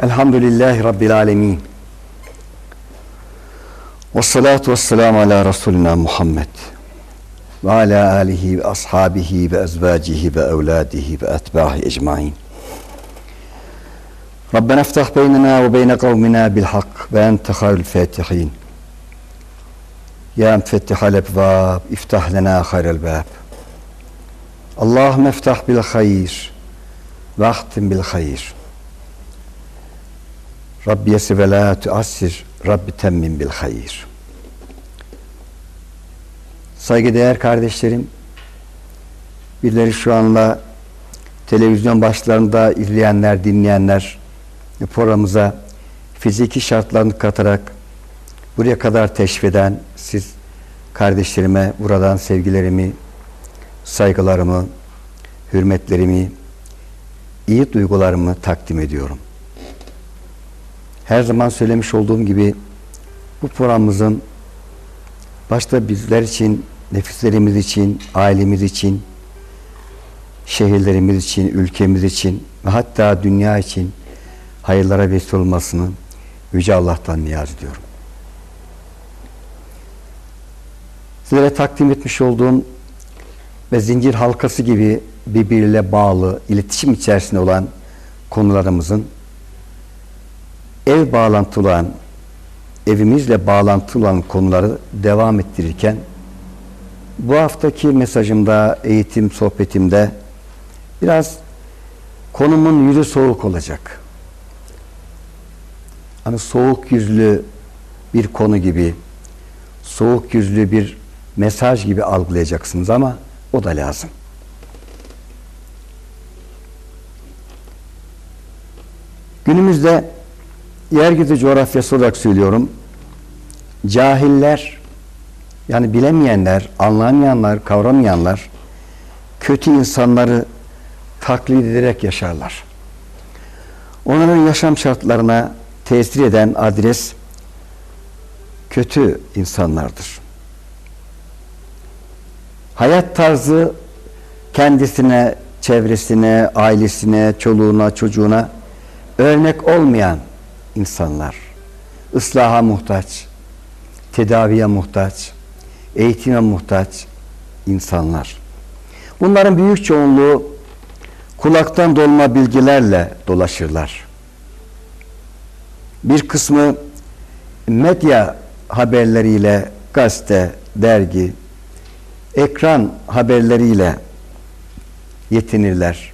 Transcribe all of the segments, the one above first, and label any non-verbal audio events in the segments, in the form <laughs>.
الحمد لله رب العالمين والصلاة والسلام على رسولنا محمد وعلى آله وأصحابه وأزواجه وأولاده وأتباعه أجمعين ربنا افتح بيننا وبين قومنا بالحق وأنت خير الفاتحين يا مفتح الأبواب افتح لنا خير الباب اللهم افتح بالخير واختم بالخير hayr ve la tuassir, Rabbi temmin bil hayr. Saygıdeğer kardeşlerim, birileri şu anda televizyon başlarında izleyenler, dinleyenler programımıza fiziki şartlarını katarak buraya kadar teşvik eden siz kardeşlerime buradan sevgilerimi, saygılarımı, hürmetlerimi, iyi duygularımı takdim ediyorum. Her zaman söylemiş olduğum gibi bu programımızın başta bizler için, nefislerimiz için, ailemiz için, şehirlerimiz için, ülkemiz için ve hatta dünya için hayırlara vesile olmasını Yüce Allah'tan niyaz ediyorum. Sizlere takdim etmiş olduğum ve zincir halkası gibi birbiriyle bağlı, iletişim içerisinde olan konularımızın ev bağlantılı evimizle bağlantılı olan konuları devam ettirirken bu haftaki mesajımda, eğitim sohbetimde biraz konumun yüzü soğuk olacak. Hani soğuk yüzlü bir konu gibi, soğuk yüzlü bir mesaj gibi algılayacaksınız ama o da lazım. Günümüzde yeryüzü coğrafyası olarak söylüyorum. Cahiller yani bilemeyenler, anlamayanlar, kavramayanlar kötü insanları taklit ederek yaşarlar. Onların yaşam şartlarına tesir eden adres kötü insanlardır. Hayat tarzı kendisine, çevresine, ailesine, çoluğuna, çocuğuna örnek olmayan insanlar. Islaha muhtaç, tedaviye muhtaç, eğitime muhtaç insanlar. Bunların büyük çoğunluğu kulaktan dolma bilgilerle dolaşırlar. Bir kısmı medya haberleriyle gazete, dergi, ekran haberleriyle yetinirler.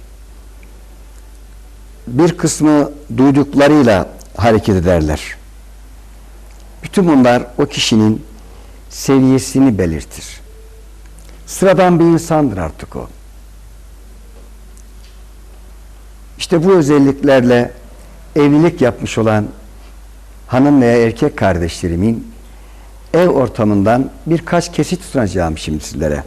Bir kısmı duyduklarıyla hareket ederler. Bütün bunlar o kişinin seviyesini belirtir. Sıradan bir insandır artık o. İşte bu özelliklerle evlilik yapmış olan hanım veya erkek kardeşlerimin ev ortamından birkaç kesit sunacağım şimdi sizlere.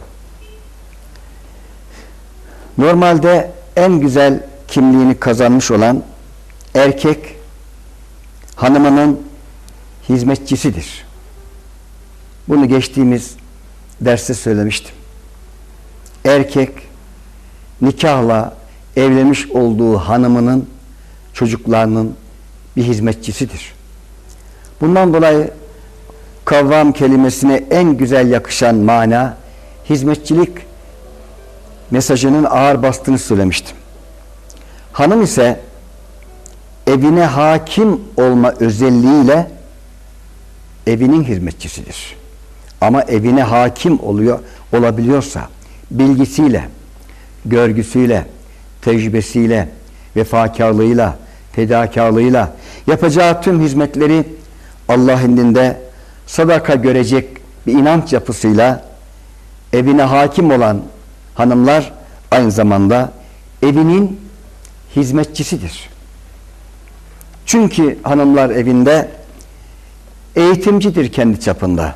Normalde en güzel kimliğini kazanmış olan erkek hanımının hizmetçisidir. Bunu geçtiğimiz derste söylemiştim. Erkek nikahla evlenmiş olduğu hanımının çocuklarının bir hizmetçisidir. Bundan dolayı kavram kelimesine en güzel yakışan mana hizmetçilik mesajının ağır bastığını söylemiştim. Hanım ise evine hakim olma özelliğiyle evinin hizmetçisidir. Ama evine hakim oluyor olabiliyorsa bilgisiyle, görgüsüyle, tecrübesiyle, vefakarlığıyla, fedakarlığıyla yapacağı tüm hizmetleri Allah indinde sadaka görecek bir inanç yapısıyla evine hakim olan hanımlar aynı zamanda evinin hizmetçisidir. Çünkü hanımlar evinde eğitimcidir kendi çapında.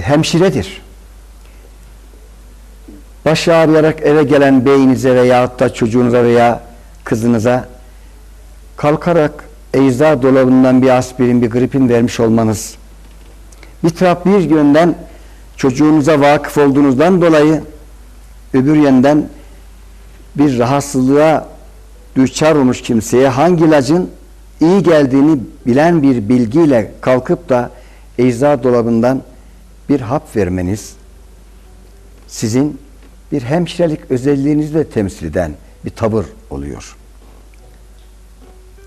Hemşiredir. Başı ağrıyarak eve gelen beyinize veya da çocuğunuza veya kızınıza kalkarak ecza dolabından bir aspirin, bir gripin vermiş olmanız, bir taraf bir yönden çocuğunuza vakıf olduğunuzdan dolayı öbür yönden bir rahatsızlığa düçar olmuş kimseye hangi ilacın iyi geldiğini bilen bir bilgiyle kalkıp da ecza dolabından bir hap vermeniz sizin bir hemşirelik özelliğinizi de temsil eden bir tavır oluyor.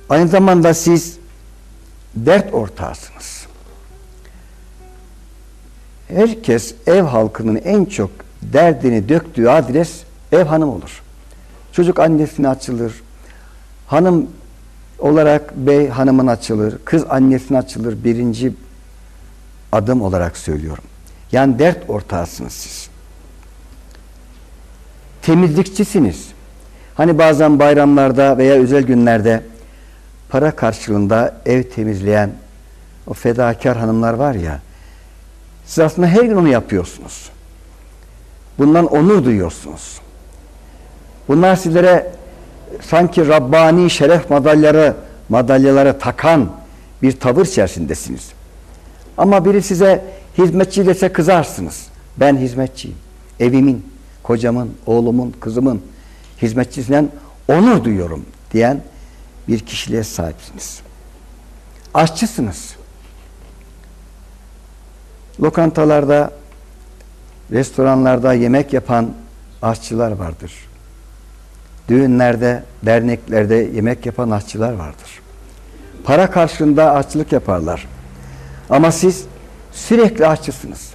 Aynı zamanda siz dert ortağısınız. Herkes ev halkının en çok derdini döktüğü adres ev hanım olur. Çocuk annesine açılır. Hanım olarak bey hanımın açılır. Kız annesine açılır. Birinci adım olarak söylüyorum. Yani dert ortağısınız siz. Temizlikçisiniz. Hani bazen bayramlarda veya özel günlerde para karşılığında ev temizleyen o fedakar hanımlar var ya siz aslında her gün onu yapıyorsunuz. Bundan onur duyuyorsunuz. Bunlar sizlere sanki Rabbani şeref madalyaları madalyaları takan bir tavır içerisindesiniz. Ama biri size hizmetçi dese kızarsınız. Ben hizmetçiyim. Evimin, kocamın, oğlumun, kızımın hizmetçisinden onur duyuyorum diyen bir kişiliğe sahipsiniz. Aşçısınız. Lokantalarda, restoranlarda yemek yapan aşçılar vardır. Düğünlerde, derneklerde yemek yapan aşçılar vardır. Para karşılığında aşçılık yaparlar. Ama siz sürekli aşçısınız.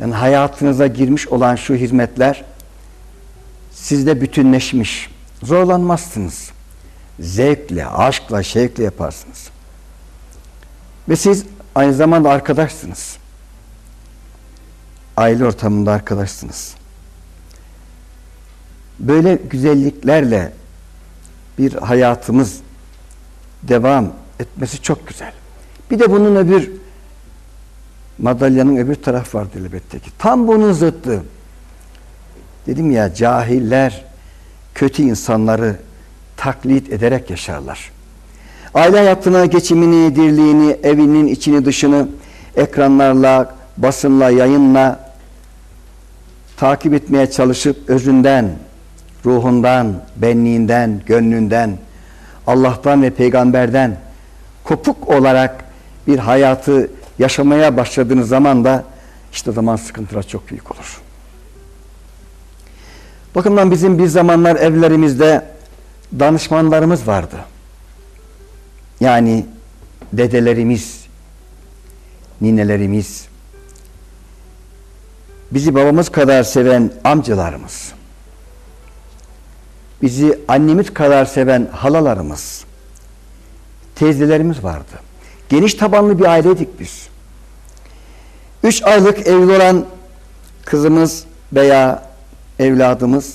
Yani hayatınıza girmiş olan şu hizmetler sizde bütünleşmiş. Zorlanmazsınız. Zevkle, aşkla, şevkle yaparsınız. Ve siz aynı zamanda arkadaşsınız. Aile ortamında arkadaşsınız. Böyle güzelliklerle bir hayatımız devam etmesi çok güzel. Bir de bunun öbür madalyanın öbür tarafı vardır elbette ki. Tam bunun zıttı. Dedim ya cahiller kötü insanları taklit ederek yaşarlar. Aile hayatına geçimini, dirliğini, evinin içini dışını ekranlarla, basınla, yayınla takip etmeye çalışıp özünden, ruhundan, benliğinden, gönlünden, Allah'tan ve peygamberden kopuk olarak bir hayatı yaşamaya başladığınız zaman da işte zaman sıkıntılar çok büyük olur. Bakımdan bizim bir zamanlar evlerimizde danışmanlarımız vardı. Yani dedelerimiz, ninelerimiz, bizi babamız kadar seven amcalarımız, bizi annemiz kadar seven halalarımız, teyzelerimiz vardı. Geniş tabanlı bir aileydik biz. Üç aylık evli olan kızımız veya evladımız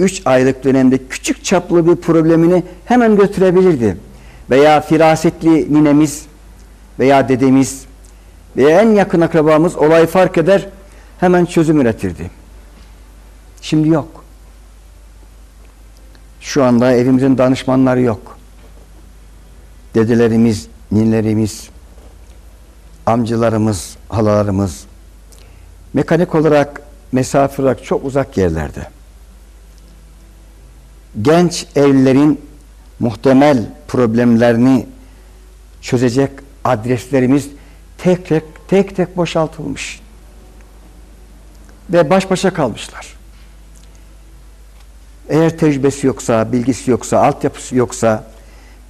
üç aylık dönemde küçük çaplı bir problemini hemen götürebilirdi. Veya firasetli ninemiz veya dedemiz veya en yakın akrabamız olay fark eder hemen çözüm üretirdi. Şimdi yok. Şu anda evimizin danışmanları yok. Dedelerimiz, ninlerimiz, amcalarımız, halalarımız mekanik olarak, mesafe olarak çok uzak yerlerde. Genç evlilerin muhtemel problemlerini çözecek adreslerimiz tek tek tek tek boşaltılmış. Ve baş başa kalmışlar. Eğer tecrübesi yoksa, bilgisi yoksa, altyapısı yoksa,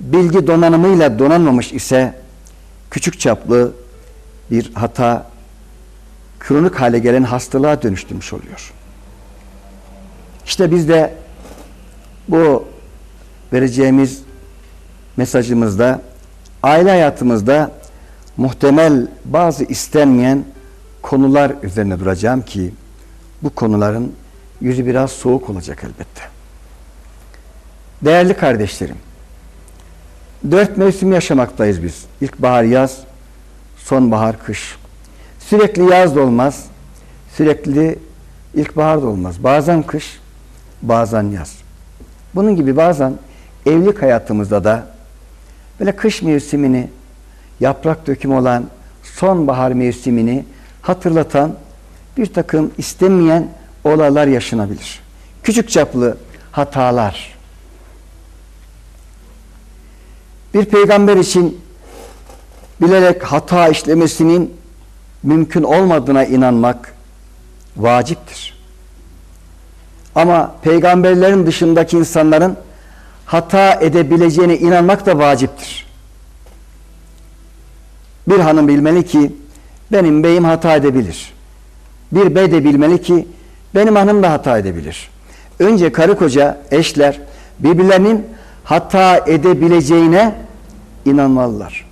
bilgi donanımıyla donanmamış ise küçük çaplı bir hata kronik hale gelen hastalığa dönüştürmüş oluyor. İşte biz de bu vereceğimiz mesajımızda aile hayatımızda muhtemel bazı istenmeyen konular üzerine duracağım ki bu konuların yüzü biraz soğuk olacak elbette. Değerli kardeşlerim, dört mevsim yaşamaktayız biz. İlkbahar, yaz, sonbahar, kış. Sürekli yaz da olmaz, sürekli ilkbahar da olmaz. Bazen kış, bazen yaz. Bunun gibi bazen evlilik hayatımızda da böyle kış mevsimini, yaprak dökümü olan sonbahar mevsimini hatırlatan bir takım istenmeyen olaylar yaşanabilir. Küçük çaplı hatalar. Bir peygamber için bilerek hata işlemesinin mümkün olmadığına inanmak vaciptir. Ama peygamberlerin dışındaki insanların hata edebileceğine inanmak da vaciptir. Bir hanım bilmeli ki benim beyim hata edebilir. Bir bey de bilmeli ki benim hanım da hata edebilir. Önce karı koca, eşler birbirlerinin hata edebileceğine inanmalılar.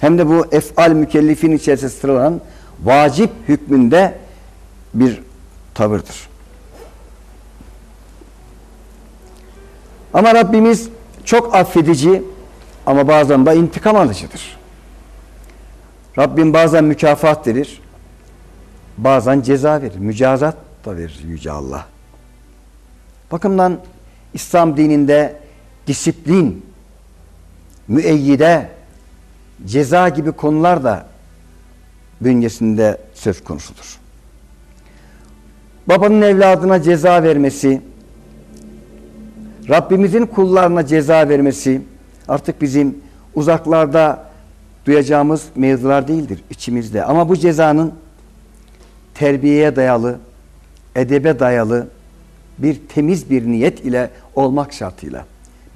Hem de bu efal mükellefin içerisinde sıralanan vacip hükmünde bir tavırdır. Ama Rabbimiz çok affedici ama bazen de intikam alıcıdır. Rabbim bazen mükafat verir, bazen ceza verir, mücazat da verir Yüce Allah. Bakımdan İslam dininde disiplin, müeyyide, ceza gibi konular da bünyesinde söz konusudur. Babanın evladına ceza vermesi, Rabbimizin kullarına ceza vermesi artık bizim uzaklarda duyacağımız mevzular değildir içimizde. Ama bu cezanın terbiyeye dayalı, edebe dayalı bir temiz bir niyet ile olmak şartıyla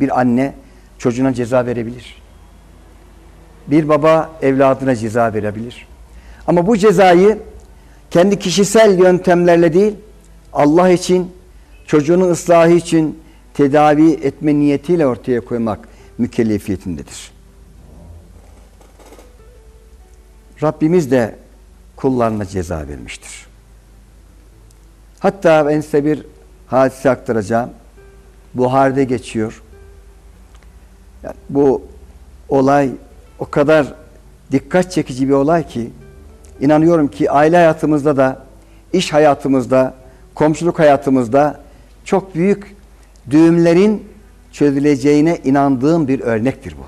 bir anne çocuğuna ceza verebilir. Bir baba evladına ceza verebilir. Ama bu cezayı kendi kişisel yöntemlerle değil, Allah için, çocuğunun ıslahı için tedavi etme niyetiyle ortaya koymak mükellefiyetindedir. Rabbimiz de kullarına ceza vermiştir. Hatta ben size bir hadise aktaracağım. Buhar'da geçiyor. Bu olay o kadar dikkat çekici bir olay ki inanıyorum ki aile hayatımızda da iş hayatımızda, komşuluk hayatımızda çok büyük düğümlerin çözüleceğine inandığım bir örnektir bu.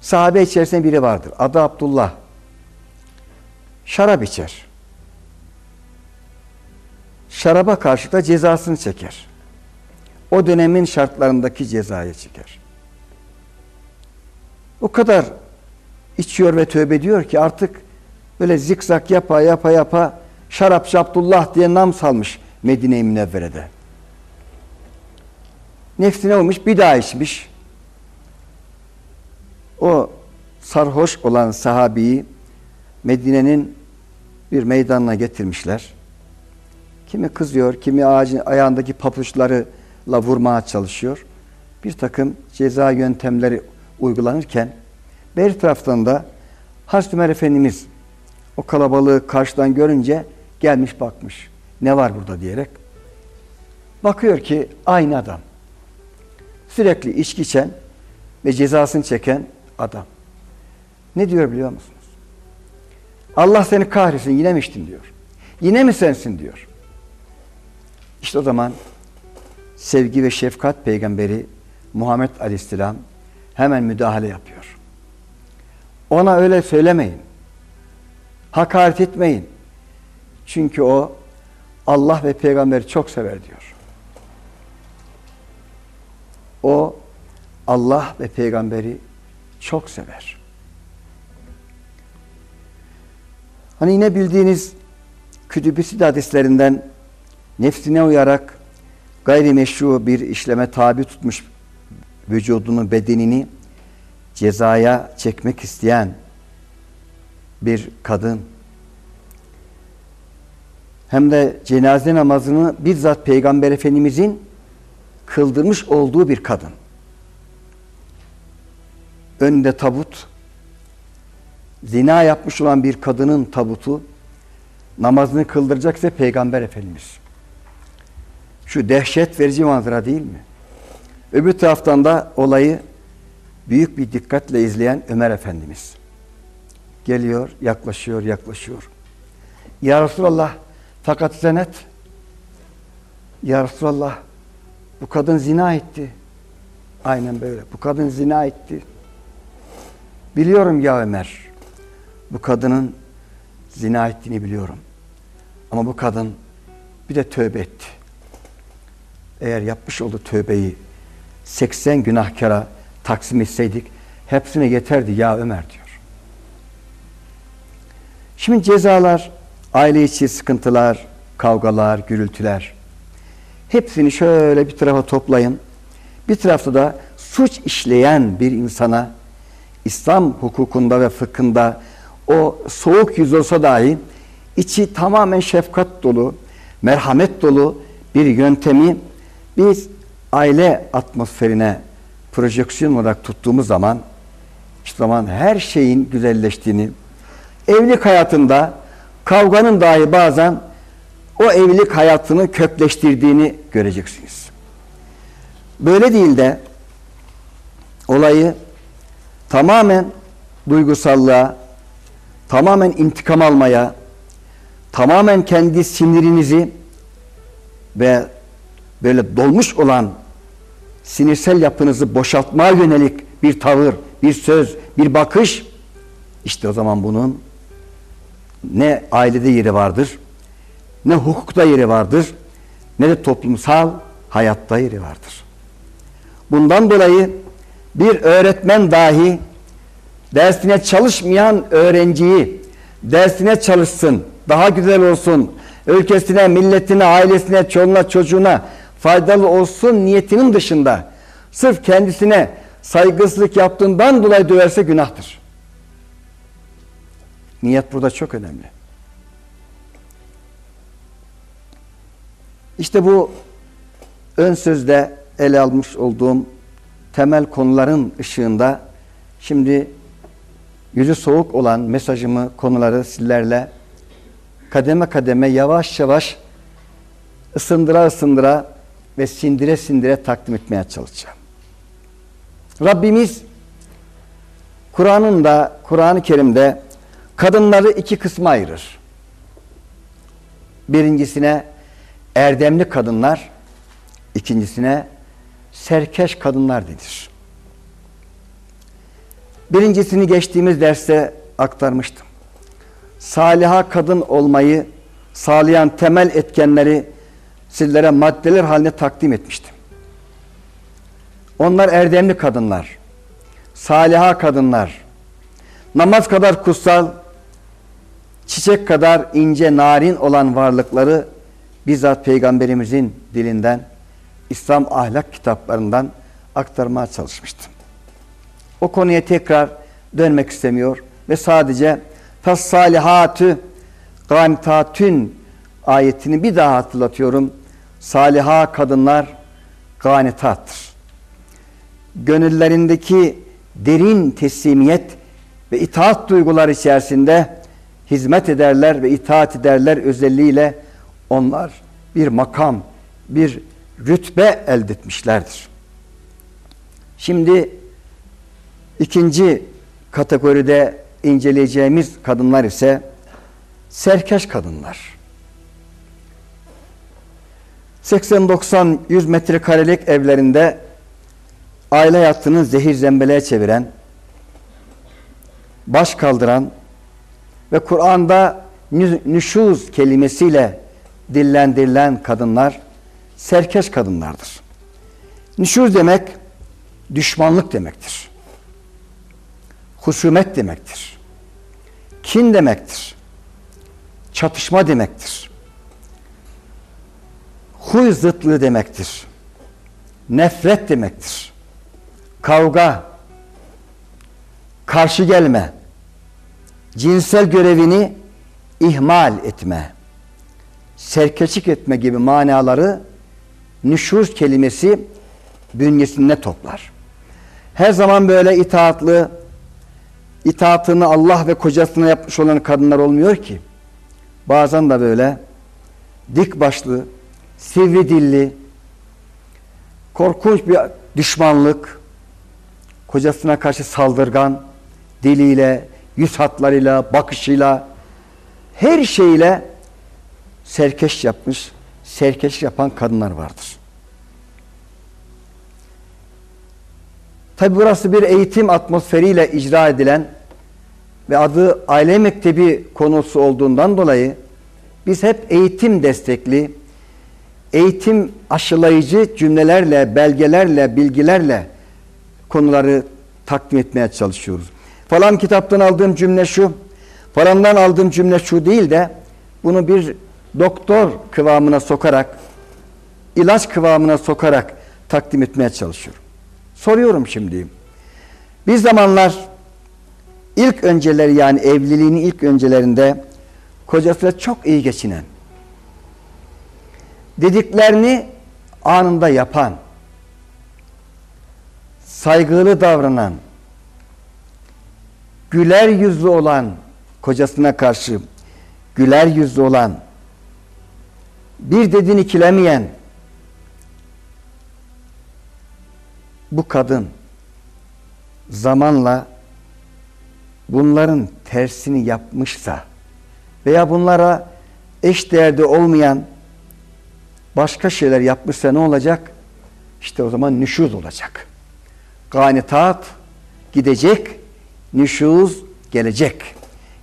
Sahabe içerisinde biri vardır. Adı Abdullah. Şarap içer. Şaraba karşı da cezasını çeker. O dönemin şartlarındaki cezayı çeker. O kadar içiyor ve tövbe ediyor ki artık böyle zikzak yapa yapa yapa şarapçı Abdullah diye nam salmış Medine-i Münevvere'de. Nefsine olmuş bir daha içmiş. O sarhoş olan sahabiyi Medine'nin bir meydanına getirmişler. Kimi kızıyor, kimi ağacın ayağındaki papuçlarıyla vurmaya çalışıyor. Bir takım ceza yöntemleri uygulanırken bir taraftan da Hazreti Ömer Efendimiz o kalabalığı karşıdan görünce gelmiş bakmış. Ne var burada diyerek. Bakıyor ki aynı adam. Sürekli içki içen ve cezasını çeken adam. Ne diyor biliyor musunuz? Allah seni kahretsin yine mi içtin diyor. Yine mi sensin diyor. İşte o zaman sevgi ve şefkat peygamberi Muhammed Aleyhisselam hemen müdahale yapıyor. Ona öyle söylemeyin. Hakaret etmeyin. Çünkü o Allah ve peygamberi çok sever diyor. O Allah ve peygamberi çok sever. Hani yine bildiğiniz kütübüsü hadislerinden nefsine uyarak gayrimeşru bir işleme tabi tutmuş vücudunu, bedenini cezaya çekmek isteyen bir kadın hem de cenaze namazını bizzat Peygamber Efendimizin kıldırmış olduğu bir kadın. Önünde tabut, zina yapmış olan bir kadının tabutu namazını kıldıracaksa Peygamber Efendimiz. Şu dehşet verici manzara değil mi? Öbür taraftan da olayı büyük bir dikkatle izleyen Ömer Efendimiz. Geliyor, yaklaşıyor, yaklaşıyor. Ya Resulallah, fakat zenet. Ya Resulallah, bu kadın zina etti. Aynen böyle. Bu kadın zina etti. Biliyorum ya Ömer. Bu kadının zina ettiğini biliyorum. Ama bu kadın bir de tövbe etti. eğer yapmış olduğu tövbeyi 80 günahkara taksim etseydik hepsine yeterdi ya Ömer diyor. Şimdi cezalar, aile içi sıkıntılar, kavgalar, gürültüler hepsini şöyle bir tarafa toplayın. Bir tarafta da suç işleyen bir insana İslam hukukunda ve fıkhında o soğuk yüz olsa dahi içi tamamen şefkat dolu, merhamet dolu bir yöntemi biz aile atmosferine projeksiyon olarak tuttuğumuz zaman işte zaman her şeyin güzelleştiğini, evlilik hayatında kavganın dahi bazen o evlilik hayatını kökleştirdiğini göreceksiniz. Böyle değil de olayı tamamen duygusallığa, tamamen intikam almaya, tamamen kendi sinirinizi ve böyle dolmuş olan sinirsel yapınızı boşaltmaya yönelik bir tavır, bir söz, bir bakış işte o zaman bunun ne ailede yeri vardır, ne hukukta yeri vardır, ne de toplumsal hayatta yeri vardır. Bundan dolayı bir öğretmen dahi dersine çalışmayan öğrenciyi dersine çalışsın, daha güzel olsun, ülkesine, milletine, ailesine, çoluğuna, çocuğuna faydalı olsun niyetinin dışında sırf kendisine saygısızlık yaptığından dolayı döverse günahtır. Niyet burada çok önemli. İşte bu ön sözde ele almış olduğum temel konuların ışığında şimdi yüzü soğuk olan mesajımı, konuları sizlerle kademe kademe yavaş yavaş ısındıra ısındıra ve sindire sindire takdim etmeye çalışacağım. Rabbimiz Kur'an'ın da Kur'an-ı Kerim'de kadınları iki kısma ayırır. Birincisine erdemli kadınlar, ikincisine serkeş kadınlar denir. Birincisini geçtiğimiz derste aktarmıştım. Saliha kadın olmayı sağlayan temel etkenleri sizlere maddeler haline takdim etmiştim. Onlar erdemli kadınlar, saliha kadınlar, namaz kadar kutsal, çiçek kadar ince narin olan varlıkları bizzat Peygamberimizin dilinden, İslam ahlak kitaplarından aktarmaya çalışmıştım. O konuya tekrar dönmek istemiyor ve sadece salihatü ganitatün ayetini bir daha hatırlatıyorum. Saliha kadınlar ganitattır. Gönüllerindeki derin teslimiyet ve itaat duygular içerisinde hizmet ederler ve itaat ederler özelliğiyle onlar bir makam, bir rütbe elde etmişlerdir. Şimdi ikinci kategoride inceleyeceğimiz kadınlar ise serkeş kadınlar. 80-90-100 metrekarelik evlerinde aile hayatını zehir zembeleğe çeviren, baş kaldıran ve Kur'an'da nüşuz kelimesiyle dillendirilen kadınlar serkeş kadınlardır. Nüşuz demek düşmanlık demektir. Husumet demektir. Kin demektir. Çatışma demektir. Huy zıtlığı demektir. Nefret demektir. Kavga, karşı gelme, cinsel görevini ihmal etme, serkeçik etme gibi manaları nüşuz kelimesi bünyesinde toplar. Her zaman böyle itaatlı, itaatını Allah ve kocasına yapmış olan kadınlar olmuyor ki. Bazen de böyle dik başlı, sivri dilli, korkunç bir düşmanlık, kocasına karşı saldırgan, diliyle, yüz hatlarıyla, bakışıyla, her şeyle serkeş yapmış, serkeş yapan kadınlar vardır. Tabi burası bir eğitim atmosferiyle icra edilen ve adı aile mektebi konusu olduğundan dolayı biz hep eğitim destekli, eğitim aşılayıcı cümlelerle, belgelerle, bilgilerle konuları takdim etmeye çalışıyoruz. Falan kitaptan aldığım cümle şu, falandan aldığım cümle şu değil de bunu bir doktor kıvamına sokarak, ilaç kıvamına sokarak takdim etmeye çalışıyorum. Soruyorum şimdi. Bir zamanlar ilk önceleri yani evliliğinin ilk öncelerinde kocasıyla çok iyi geçinen, dediklerini anında yapan, saygılı davranan, güler yüzlü olan, kocasına karşı güler yüzlü olan, bir dediğini ikilemeyen bu kadın zamanla bunların tersini yapmışsa veya bunlara eş değerde olmayan başka şeyler yapmışsa ne olacak? İşte o zaman nüşuz olacak. Ganitat gidecek, nüşuz gelecek.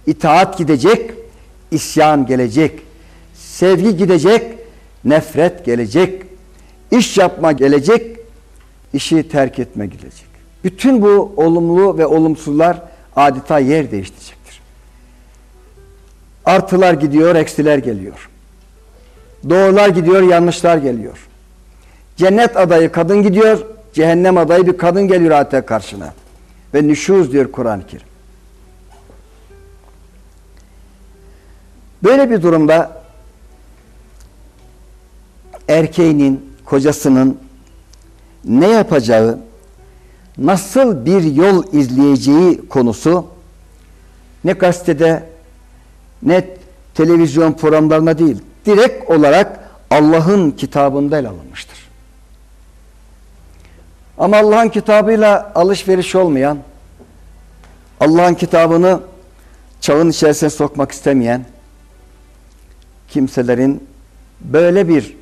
İtaat gidecek, isyan gelecek. Sevgi gidecek, nefret gelecek. İş yapma gelecek, işi terk etme gelecek. Bütün bu olumlu ve olumsuzlar adeta yer değiştirecektir. Artılar gidiyor, eksiler geliyor. Doğrular gidiyor, yanlışlar geliyor. Cennet adayı kadın gidiyor, cehennem adayı bir kadın geliyor hatta karşına. Ve nüşuz diyor Kur'an-ı Kerim. Böyle bir durumda erkeğinin, kocasının ne yapacağı, nasıl bir yol izleyeceği konusu ne gazetede ne televizyon programlarına değil, direkt olarak Allah'ın kitabında ele alınmıştır. Ama Allah'ın kitabıyla alışveriş olmayan, Allah'ın kitabını çağın içerisine sokmak istemeyen kimselerin böyle bir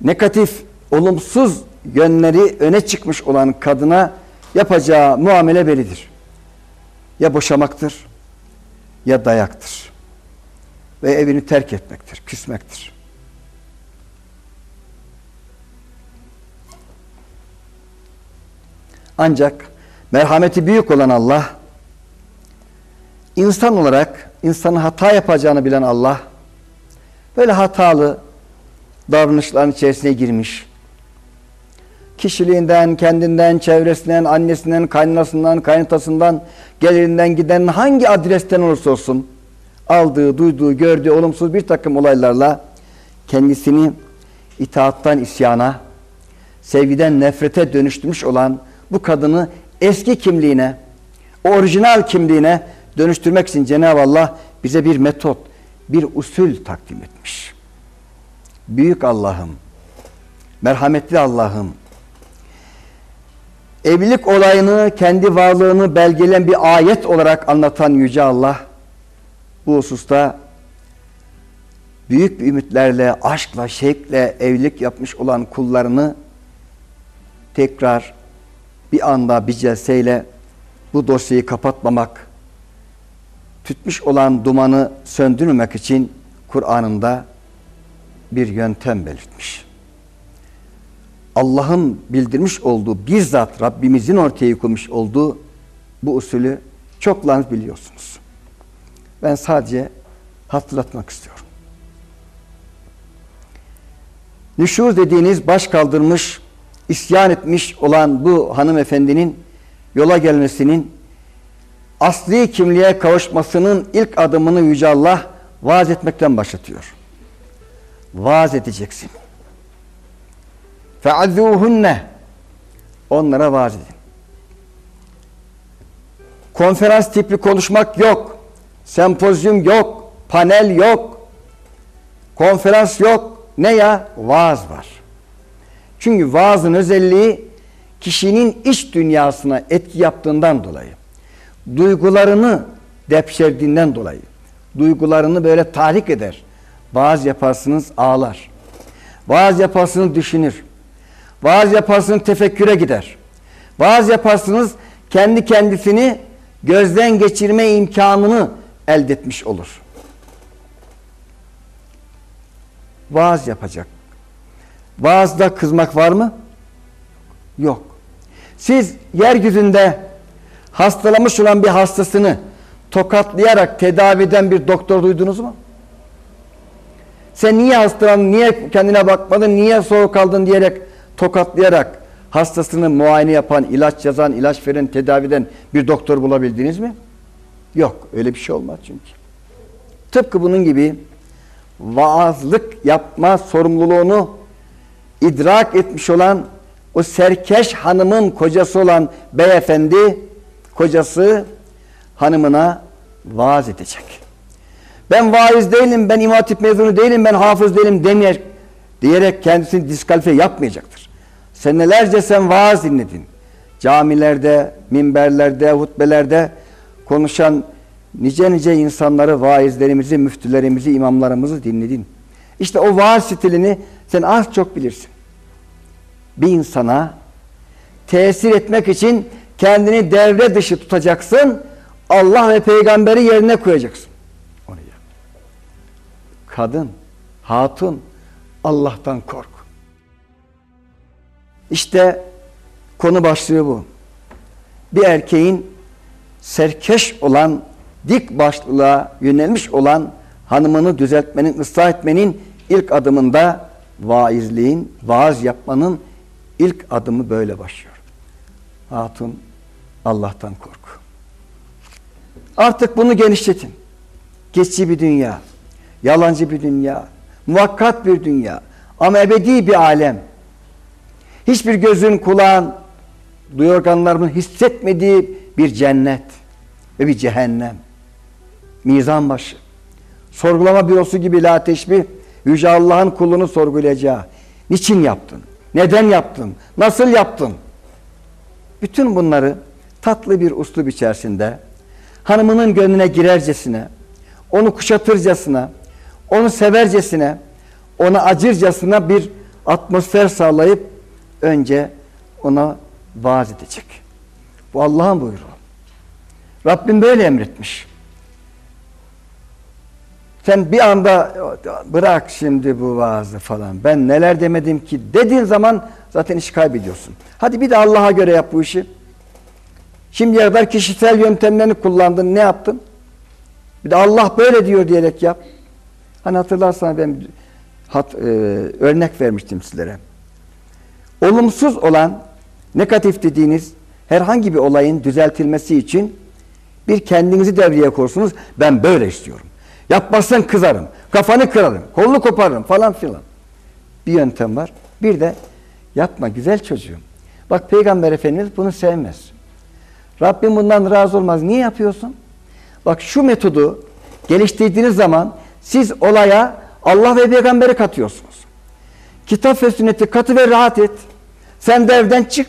negatif, olumsuz yönleri öne çıkmış olan kadına yapacağı muamele bellidir. Ya boşamaktır ya dayaktır. Ve evini terk etmektir, küsmektir. Ancak merhameti büyük olan Allah, insan olarak insanın hata yapacağını bilen Allah, böyle hatalı davranışların içerisine girmiş, kişiliğinden, kendinden, çevresinden, annesinden, kaynanasından, kaynatasından, gelirinden giden hangi adresten olursa olsun aldığı, duyduğu, gördüğü olumsuz bir takım olaylarla kendisini itaattan isyana, sevgiden nefrete dönüştürmüş olan bu kadını eski kimliğine, orijinal kimliğine dönüştürmek için Cenab-ı Allah bize bir metot, bir usul takdim etmiş. Büyük Allah'ım, merhametli Allah'ım, evlilik olayını, kendi varlığını belgeleyen bir ayet olarak anlatan Yüce Allah, bu hususta büyük bir ümitlerle, aşkla, şevkle evlilik yapmış olan kullarını tekrar bir anda bir celseyle bu dosyayı kapatmamak, tütmüş olan dumanı söndürmemek için Kur'an'ında bir yöntem belirtmiş. Allah'ın bildirmiş olduğu bizzat Rabbimizin ortaya koymuş olduğu bu usulü çoklarınız biliyorsunuz. Ben sadece hatırlatmak istiyorum. Nüşuz dediğiniz baş kaldırmış, isyan etmiş olan bu hanımefendinin yola gelmesinin asli kimliğe kavuşmasının ilk adımını Yüce Allah vaaz etmekten başlatıyor. Vaaz edeceksin fe'azzûhunne onlara vaaz edin. Konferans tipli konuşmak yok. Sempozyum yok. Panel yok. Konferans yok. Ne ya? Vaaz var. Çünkü vaazın özelliği kişinin iç dünyasına etki yaptığından dolayı, duygularını depşerdiğinden dolayı, duygularını böyle tahrik eder. Vaaz yaparsınız ağlar. Vaaz yaparsınız düşünür. Vaaz yaparsınız tefekküre gider. Vaaz yaparsınız kendi kendisini gözden geçirme imkanını elde etmiş olur. Vaaz yapacak. Vaazda kızmak var mı? Yok. Siz yeryüzünde hastalamış olan bir hastasını tokatlayarak tedavi eden bir doktor duydunuz mu? Sen niye hastalandın, niye kendine bakmadın, niye soğuk kaldın diyerek tokatlayarak hastasını muayene yapan, ilaç yazan, ilaç veren, tedavi eden bir doktor bulabildiniz mi? Yok. Öyle bir şey olmaz çünkü. Tıpkı bunun gibi vaazlık yapma sorumluluğunu idrak etmiş olan o serkeş hanımın kocası olan beyefendi kocası hanımına vaaz edecek. Ben vaiz değilim, ben imam hatip mezunu değilim, ben hafız değilim demeyerek, diyerek kendisini diskalifiye yapmayacaktır. Senelerce sen vaaz dinledin. Camilerde, minberlerde, hutbelerde konuşan nice nice insanları, vaizlerimizi, müftülerimizi, imamlarımızı dinledin. İşte o vaaz stilini sen az çok bilirsin. Bir insana tesir etmek için kendini devre dışı tutacaksın. Allah ve peygamberi yerine koyacaksın. Onu yap. Kadın, hatun Allah'tan kork. İşte konu başlığı bu. Bir erkeğin serkeş olan, dik başlılığa yönelmiş olan hanımını düzeltmenin, ıslah etmenin ilk adımında vaizliğin, vaaz yapmanın ilk adımı böyle başlıyor. Hatun Allah'tan kork. Artık bunu genişletin. Geçici bir dünya, yalancı bir dünya, muvakkat bir dünya ama ebedi bir alem. Hiçbir gözün, kulağın, duyu organlarının hissetmediği bir cennet ve bir cehennem. Mizan başı. Sorgulama bürosu gibi la teşbih, Yüce Allah'ın kulunu sorgulayacağı. Niçin yaptın? Neden yaptın? Nasıl yaptın? Bütün bunları tatlı bir uslup içerisinde hanımının gönlüne girercesine, onu kuşatırcasına, onu severcesine, ona acırcasına bir atmosfer sağlayıp önce ona vaaz edecek. Bu Allah'ın buyruğu. Rabbim böyle emretmiş. Sen bir anda bırak şimdi bu vaazı falan. Ben neler demedim ki dediğin zaman zaten işi kaybediyorsun. Hadi bir de Allah'a göre yap bu işi. Şimdiye kadar kişisel yöntemlerini kullandın. Ne yaptın? Bir de Allah böyle diyor diyerek yap. Hani hatırlarsan ben hat, e, örnek vermiştim sizlere. Olumsuz olan negatif dediğiniz herhangi bir olayın düzeltilmesi için bir kendinizi devreye korsunuz. Ben böyle istiyorum. Yapmazsan kızarım. Kafanı kırarım. Kolunu koparırım falan filan. Bir yöntem var. Bir de yapma güzel çocuğum. Bak Peygamber Efendimiz bunu sevmez. Rabbim bundan razı olmaz. Niye yapıyorsun? Bak şu metodu geliştirdiğiniz zaman siz olaya Allah ve peygamberi katıyorsunuz. Kitap ve sünneti katı ve rahat et. Sen de evden çık.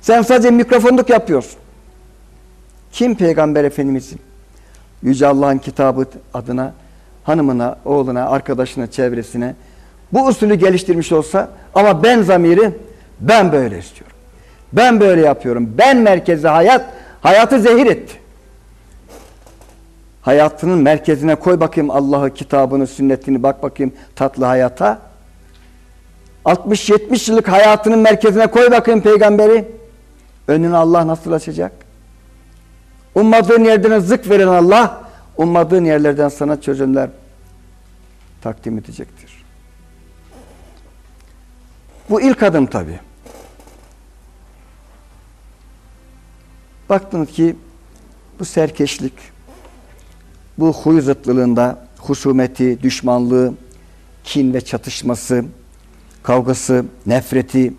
Sen sadece mikrofonluk yapıyorsun. Kim peygamber efendimizin? Yüce Allah'ın kitabı adına hanımına, oğluna, arkadaşına, çevresine bu usulü geliştirmiş olsa ama ben zamiri ben böyle istiyorum. Ben böyle yapıyorum. Ben merkezi hayat, hayatı zehir etti. Hayatının merkezine koy bakayım Allah'ı, kitabını, sünnetini bak bakayım tatlı hayata. 60-70 yıllık hayatının merkezine koy bakayım peygamberi. Önünü Allah nasıl açacak? Ummadığın yerden zık veren Allah, ummadığın yerlerden sana çözümler takdim edecektir. Bu ilk adım tabi. Baktınız ki bu serkeşlik, bu huy zıtlılığında husumeti, düşmanlığı, kin ve çatışması, kavgası, nefreti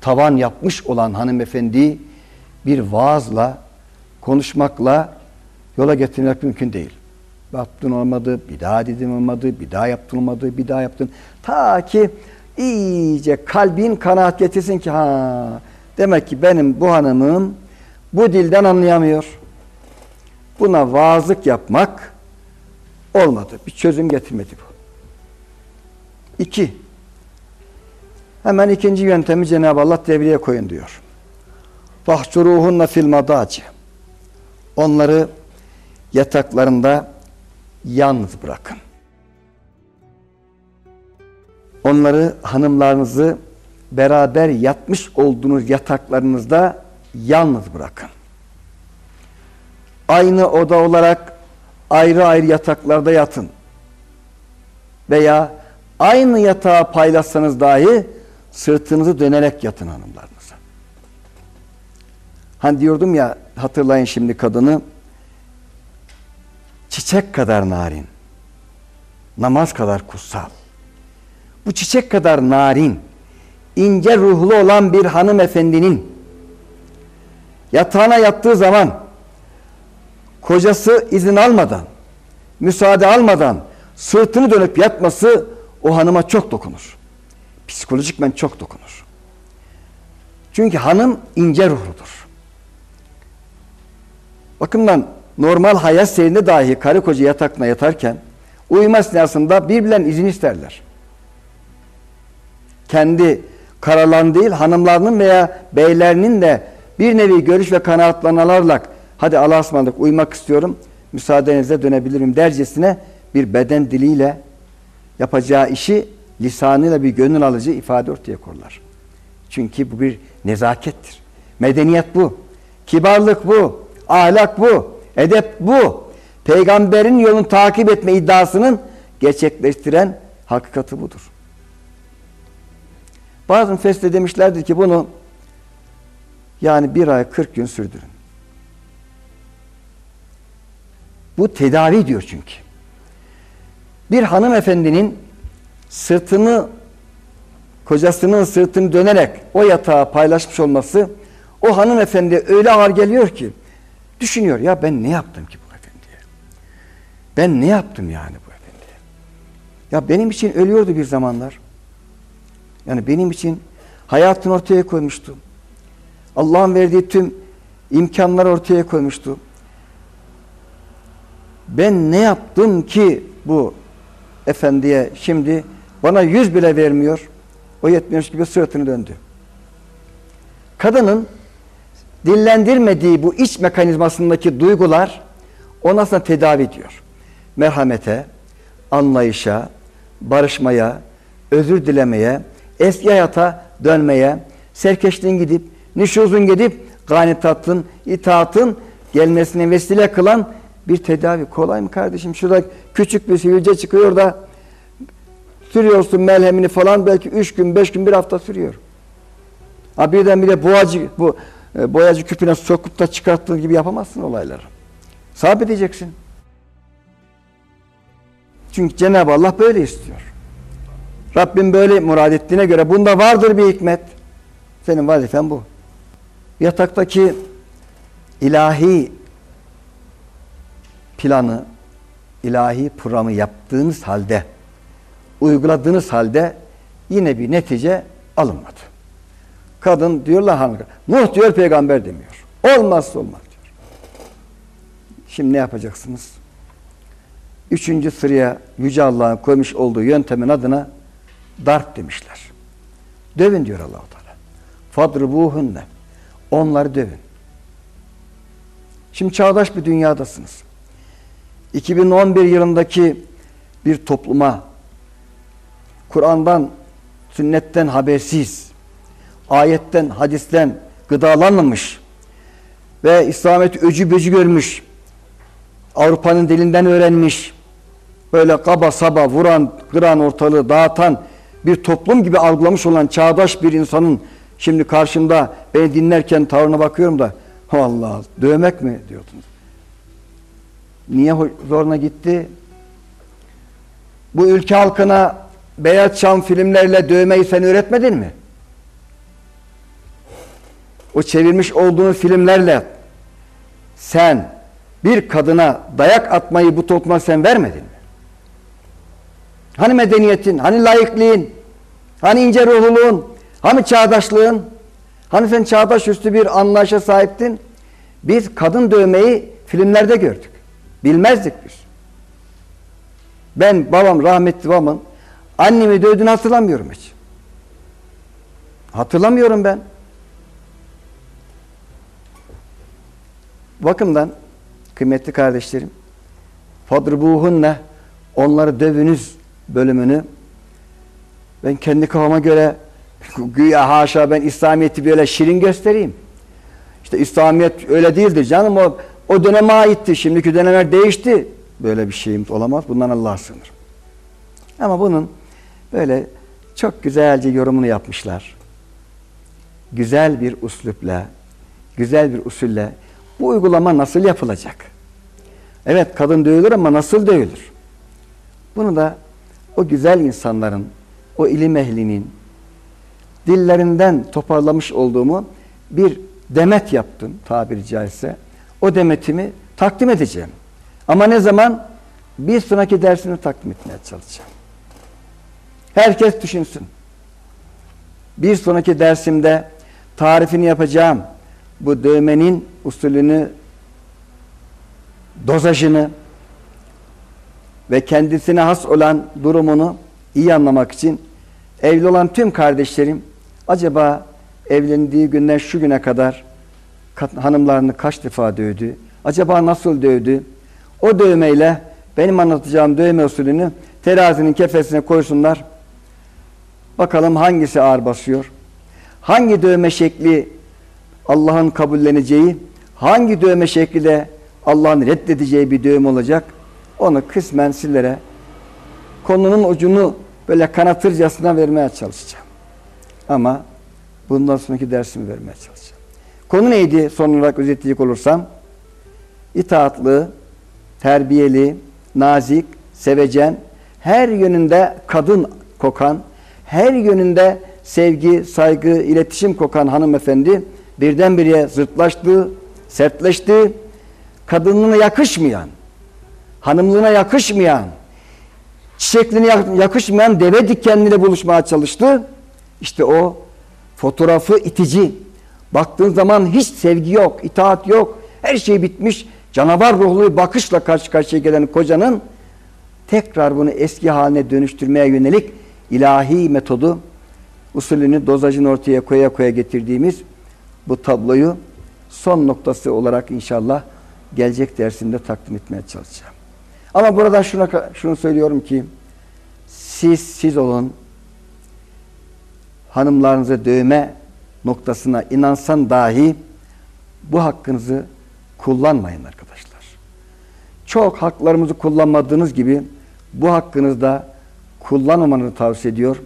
tavan yapmış olan hanımefendi bir vaazla, konuşmakla yola getirmek mümkün değil. Yaptın olmadı, bir daha dedim olmadı, bir daha yaptın olmadı, bir daha yaptın. Ta ki iyice kalbin kanaat getirsin ki ha demek ki benim bu hanımım bu dilden anlayamıyor. Buna vaazlık yapmak olmadı. Bir çözüm getirmedi bu. İki. Hemen ikinci yöntemi Cenab-ı Allah devreye koyun diyor. Fahşuruhunna fil madaci. Onları yataklarında yalnız bırakın. onları hanımlarınızı beraber yatmış olduğunuz yataklarınızda yalnız bırakın. Aynı oda olarak ayrı ayrı yataklarda yatın. Veya aynı yatağı paylaşsanız dahi sırtınızı dönerek yatın hanımlarınıza. Hani diyordum ya hatırlayın şimdi kadını çiçek kadar narin, namaz kadar kutsal. Bu çiçek kadar narin, ince ruhlu olan bir hanımefendinin yatağına yattığı zaman kocası izin almadan, müsaade almadan sırtını dönüp yatması o hanıma çok dokunur. Psikolojikmen çok dokunur. Çünkü hanım ince ruhludur. Bakımdan normal hayat seyrinde dahi karı koca yatakına yatarken uyuma esnasında birbirlerinin izin isterler. Kendi karalan değil hanımlarının veya beylerinin de bir nevi görüş ve kanaatlarını alarak hadi Allah'a ısmarladık uyumak istiyorum müsaadenizle dönebilirim dercesine bir beden diliyle yapacağı işi lisanıyla bir gönül alıcı ifade ortaya korlar. Çünkü bu bir nezakettir. Medeniyet bu. Kibarlık bu. Ahlak bu. Edep bu. Peygamberin yolunu takip etme iddiasının gerçekleştiren hakikati budur. Bazı fesle demişlerdir ki bunu yani bir ay 40 gün sürdürün. Bu tedavi diyor çünkü. Bir hanımefendinin sırtını kocasının sırtını dönerek o yatağı paylaşmış olması o hanımefendi öyle ağır geliyor ki düşünüyor ya ben ne yaptım ki bu efendiye? Ben ne yaptım yani bu efendiye? Ya benim için ölüyordu bir zamanlar. Yani benim için hayatını ortaya koymuştu. Allah'ın verdiği tüm imkanları ortaya koymuştu. Ben ne yaptım ki bu efendiye şimdi bana yüz bile vermiyor. O yetmiyormuş gibi sırtını döndü. Kadının dillendirmediği bu iç mekanizmasındaki duygular ona aslında tedavi ediyor. Merhamete, anlayışa, barışmaya, özür dilemeye, eski hayata dönmeye, serkeşliğin gidip, nüşuzun gidip, ganitatın, itaatın gelmesine vesile kılan bir tedavi. Kolay mı kardeşim? Şurada küçük bir sivilce çıkıyor da sürüyorsun melhemini falan belki üç gün, beş gün, bir hafta sürüyor. Ha birdenbire boğacı, bu e, boyacı küpüne sokup da çıkarttığı gibi yapamazsın olayları. Sabredeceksin. Çünkü Cenab-ı Allah böyle istiyor. Rabbim böyle murad ettiğine göre bunda vardır bir hikmet. Senin vazifen bu. Yataktaki ilahi planı, ilahi programı yaptığınız halde, uyguladığınız halde yine bir netice alınmadı. Kadın diyorlar hanım, Nuh diyor peygamber demiyor. Olmazsa olmaz diyor. Şimdi ne yapacaksınız? Üçüncü sıraya Yüce Allah'ın koymuş olduğu yöntemin adına darp demişler. Dövün diyor Allah-u Teala. Fadrubuhunne. Onları dövün. Şimdi çağdaş bir dünyadasınız. 2011 yılındaki bir topluma Kur'an'dan, sünnetten habersiz, ayetten, hadisten gıdalanmamış ve İslamiyet öcü böcü görmüş, Avrupa'nın dilinden öğrenmiş, böyle kaba saba vuran, kıran ortalığı dağıtan bir toplum gibi algılamış olan çağdaş bir insanın şimdi karşımda beni dinlerken tavrına bakıyorum da Allah dövmek mi diyordunuz. Niye zoruna gitti? Bu ülke halkına beyaz çam filmlerle dövmeyi sen öğretmedin mi? O çevirmiş olduğun filmlerle sen bir kadına dayak atmayı bu topluma sen vermedin mi? Hani medeniyetin, hani layıklığın, hani ince ruhluluğun, hani çağdaşlığın, hani sen çağdaş üstü bir anlayışa sahiptin? Biz kadın dövmeyi filmlerde gördük. Bilmezdik biz. Ben babam rahmetli babamın annemi dövdüğünü hatırlamıyorum hiç. Hatırlamıyorum ben. Bakımdan kıymetli kardeşlerim fadrubuhunne onları dövünüz bölümünü ben kendi kafama göre <laughs> güya haşa ben İslamiyet'i böyle şirin göstereyim. İşte İslamiyet öyle değildir canım o o döneme aitti. Şimdiki dönemler değişti. Böyle bir şeyimiz olamaz. Bundan Allah sınır. Ama bunun böyle çok güzelce yorumunu yapmışlar. Güzel bir uslupla, güzel bir usulle bu uygulama nasıl yapılacak? Evet kadın dövülür ama nasıl dövülür? Bunu da o güzel insanların, o ilim ehlinin dillerinden toparlamış olduğumu bir demet yaptım tabiri caizse. O demetimi takdim edeceğim. Ama ne zaman? Bir sonraki dersini takdim etmeye çalışacağım. Herkes düşünsün. Bir sonraki dersimde tarifini yapacağım. Bu dövmenin usulünü, dozajını ve kendisine has olan durumunu iyi anlamak için evli olan tüm kardeşlerim acaba evlendiği günden şu güne kadar hanımlarını kaç defa dövdü? Acaba nasıl dövdü? O dövmeyle benim anlatacağım dövme usulünü terazinin kefesine koysunlar. Bakalım hangisi ağır basıyor? Hangi dövme şekli Allah'ın kabulleneceği, hangi dövme şekli de Allah'ın reddedeceği bir dövme olacak? Onu kısmen sizlere konunun ucunu böyle kanatırcasına vermeye çalışacağım. Ama bundan sonraki dersimi vermeye çalışacağım. Konu neydi son olarak özetleyecek olursam? İtaatlı, terbiyeli, nazik, sevecen, her yönünde kadın kokan, her yönünde sevgi, saygı, iletişim kokan hanımefendi birdenbire zırtlaştı, sertleşti. Kadınlığına yakışmayan, hanımlığına yakışmayan, çiçekliğine yakışmayan deve dikenliyle buluşmaya çalıştı. İşte o fotoğrafı itici. Baktığın zaman hiç sevgi yok, itaat yok. Her şey bitmiş. Canavar ruhlu bir bakışla karşı karşıya gelen kocanın tekrar bunu eski haline dönüştürmeye yönelik ilahi metodu usulünü, dozajını ortaya koya koya getirdiğimiz bu tabloyu son noktası olarak inşallah gelecek dersimde takdim etmeye çalışacağım. Ama buradan şuna, şunu söylüyorum ki siz siz olun hanımlarınıza dövme noktasına inansan dahi bu hakkınızı kullanmayın arkadaşlar. Çok haklarımızı kullanmadığınız gibi bu hakkınızda kullanmamanızı tavsiye ediyor.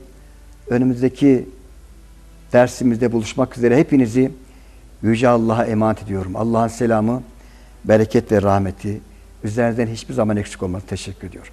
Önümüzdeki dersimizde buluşmak üzere hepinizi Yüce Allah'a emanet ediyorum. Allah'ın selamı, bereket ve rahmeti üzerinizden hiçbir zaman eksik olmaz. Teşekkür ediyorum.